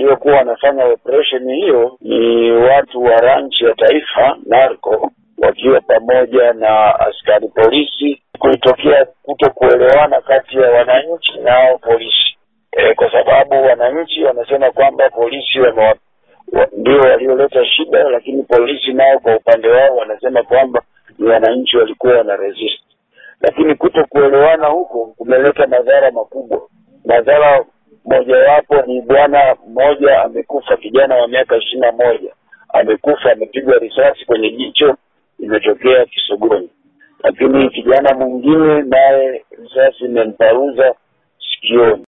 waliokuwa wanafanya operesheni hiyo ni watu wa ranchi ya taifa narco wakiwa pamoja na askari polisi. Kulitokea kuto kuelewana kati ya wananchi nao polisi e, kwa sababu wananchi wanasema kwamba polisi wame ndio walioleta shida, lakini polisi nao kwa upande wao wanasema kwamba ni wananchi walikuwa wana resist. Lakini kuto kuelewana huko kumeleta madhara makubwa. Madhara mojawapo ni bwana mmoja amekufa, kijana wa miaka ishirini na moja amekufa, amepigwa risasi kwenye jicho, imetokea Kisogoni. Lakini kijana mwingine naye risasi imemparuza sikioni.